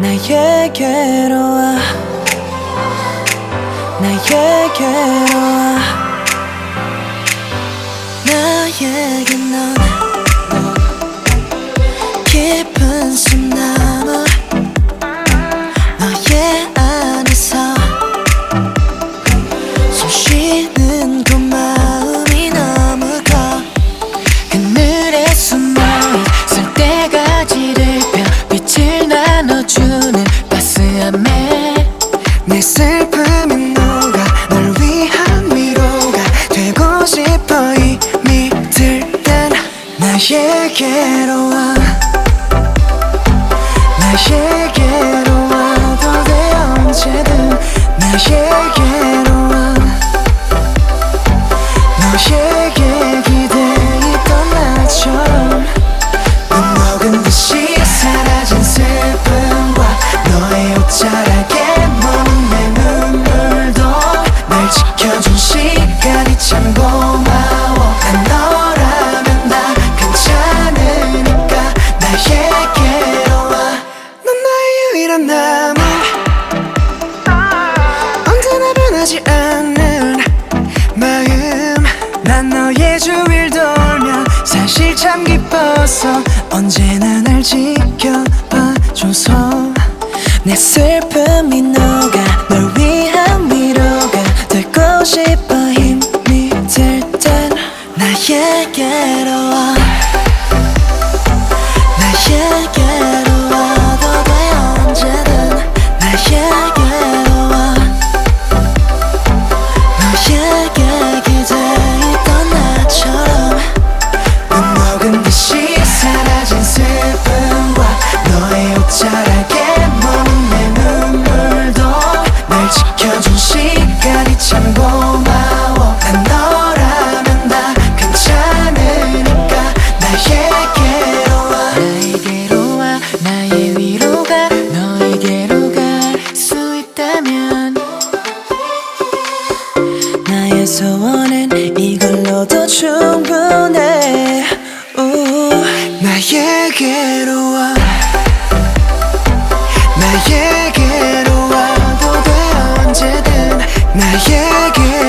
나에게로 와. 나에게로 내게로 와 나에게 변하지 않는 마음. 난 너의 주위를 돌며 사실 참 기뻐서 언제나 날 지켜봐줘서 내 슬픔이 너가 자라게 머문 내 눈물도 날 지켜준 시간이 참 고마워. 난 너라면 다 괜찮으니까 나에게로 와. 나에게로 와. 나의 위로가 너에게로 갈 수 있다면 나의 소원은 이걸로도 충분 그에게